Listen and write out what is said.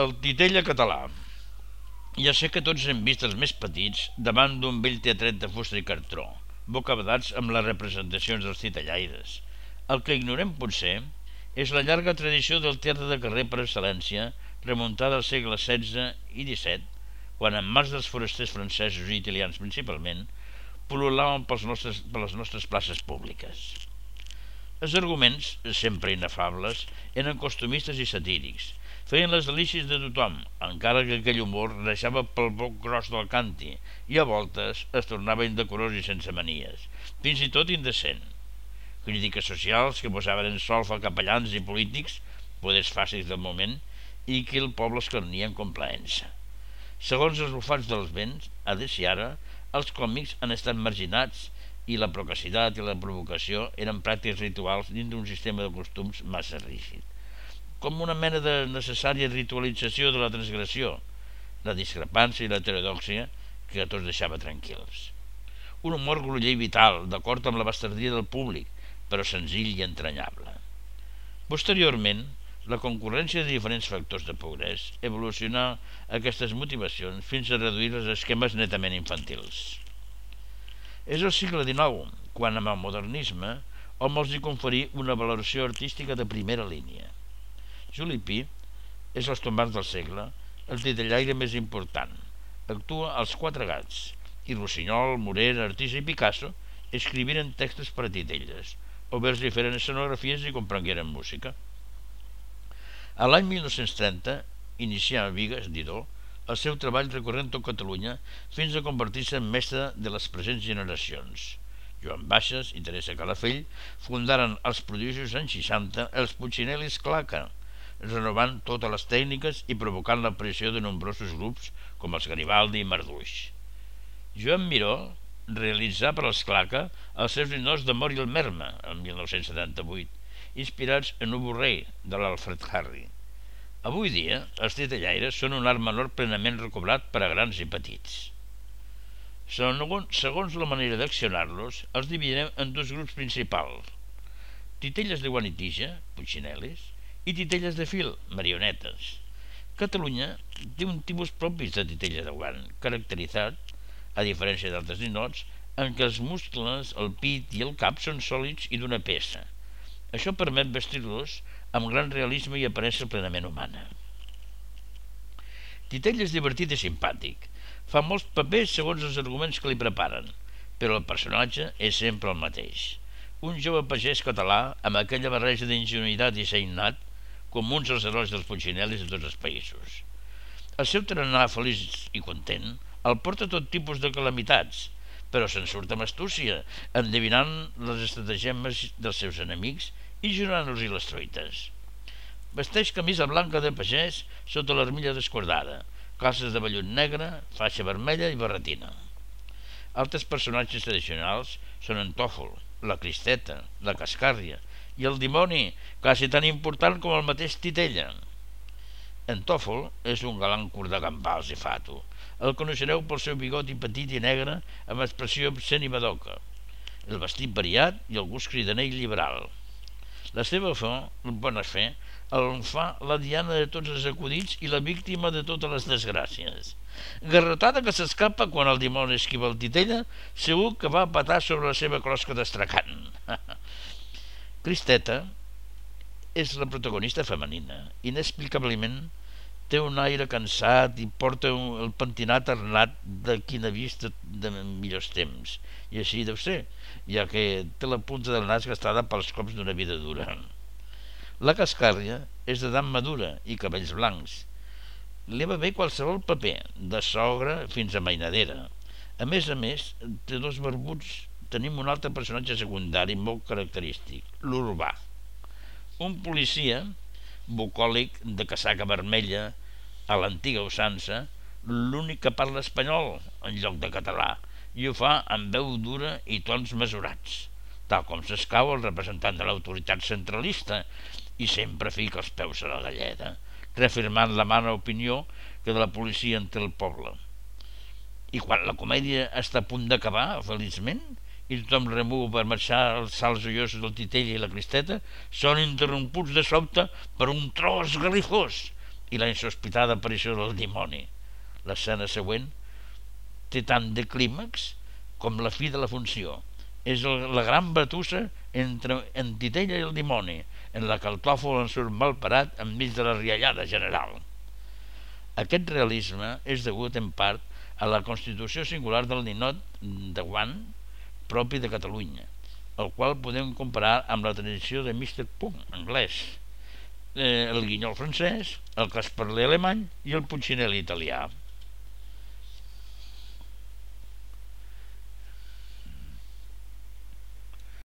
El titella català. Ja sé que tots hem vist els més petits davant d'un vell teatret de fusta i cartró, bocabadats amb les representacions dels titellaires. El que ignorem potser és la llarga tradició del teatre de carrer per excel·lència, remuntada al segle XVI i XVII, quan en mans dels forasters francesos i italians principalment, pol·lulaven nostres, per les nostres places públiques. Els arguments, sempre inefables, eren costumistes i satírics, feien les delícies de tothom, encara que aquell humor deixava pel boc gros del canti i a voltes es tornava indecorós i sense manies, fins i tot indecent. Crítiques socials que posaven en solfa capellans i polítics, poders fàcils del moment, i que el poble es carnia en complaença. Segons els bufats dels vents, a i ara, els còmics han estat marginats i la procacitat i la provocació eren pràctiques rituals dins d'un sistema de costums massa rígid com una mena de necessària ritualització de la transgressió, la discrepància i l'heterodòxia que a tots deixava tranquils. Un humor groller i vital, d'acord amb la bastardia del públic, però senzill i entranyable. Posteriorment, la concurrència de diferents factors de progrés evolucionà aquestes motivacions fins a reduir els esquemes netament infantils. És el segle XIX, quan amb el modernisme hom els hi conferir una valoració artística de primera línia – Juli Pi és els tombants del segle, el titellaire més important. Actua als quatre gats, i Rossinyol, Morera, Artisa i Picasso escriviren textos per a titelles, o els feren escenografies i comprengueren música. A l'any 1930 inicià a Vigues, Didó, el seu treball recorrent tot Catalunya fins a convertir-se en mestre de les presents generacions. Joan Baixes i Teresa Calafell fundaren els prodigis anys 60 els Puccinellis Claca, renovant totes les tècniques i provocant l'aparició de nombrosos grups com els Garibaldi i Marduix. Joan Miró realitzà per als Claca els seus dinors d'amor i el Merma el 1978, inspirats en un Rei de l'Alfred Harry. Avui dia, els titellaires són un art menor plenament recobrat per a grans i petits. Segons la manera d'accionar-los, els dividirem en dos grups principals. Titelles de guanitija, puixinel·lis, i titelles de fil, marionetes. Catalunya té un tipus propis de titella guant, caracteritzat, a diferència d'altres ninots, en què els muscles, el pit i el cap són sòlids i d'una peça. Això permet vestir-los amb gran realisme i aparença plenament humana. Titella és divertit i simpàtic. Fa molts papers segons els arguments que li preparen, però el personatge és sempre el mateix. Un jove pagès català amb aquella barreja d'ingenuïtat i seinat comuns als herois dels Puigcinelis de tots els països. El seu tarannà feliç i content el porta tot tipus de calamitats, però se'n surt amb astúcia, endevinant les estratagemes dels seus enemics i jurant-los i les troites. Vesteix camisa blanca de pagès sota l'armilla descordada, calces de vellut negre, faixa vermella i barretina. Altres personatges tradicionals són en Tòfol, la Cristeta, la Cascàrria, i el dimoni, quasi tan important com el mateix Titella. En Tòfol és un galant curt de gambals i fato. El coneixereu pel seu bigoti petit i negre amb expressió absent i badoca, el vestit variat i el gust cridaner i liberal. La seva fe, bona fe, el fa la diana de tots els acudits i la víctima de totes les desgràcies. Garrotada que s'escapa quan el dimoni esquiva el titella, segur que va patar sobre la seva closca d'estracant. Cristeta és la protagonista femenina. Inexplicablement té un aire cansat i porta un, el pentinat arnat de quina vista de millors temps. I així deu ser, ja que té la punta del nas gastada pels cops d'una vida dura. La cascàrria és d'edat madura i cabells blancs. Li va bé qualsevol paper, de sogra fins a mainadera. A més a més, té dos barbuts tenim un altre personatge secundari molt característic, l'urbà. Un policia, bucòlic de casaca vermella, a l'antiga usança, l'únic que parla espanyol en lloc de català, i ho fa amb veu dura i tons mesurats, tal com s'escau el representant de l'autoritat centralista, i sempre fica els peus a la galleda, reafirmant la mana opinió que de la policia en té el poble. I quan la comèdia està a punt d'acabar, feliçment, i tothom remou per marxar els salts ullosos del titell i la cristeta, són interromputs de sobte per un tros esgarrifós i la insospitada aparició del dimoni. L'escena següent té tant de clímax com la fi de la funció. És la gran batussa entre en Titella i el dimoni, en la que el tòfol en surt mal parat enmig de la riallada general. Aquest realisme és degut en part a la constitució singular del ninot de guant propi de Catalunya, el qual podem comparar amb la tradició de Mr. Punk anglès, eh, el guinyol francès, el casperler alemany i el punxinel italià.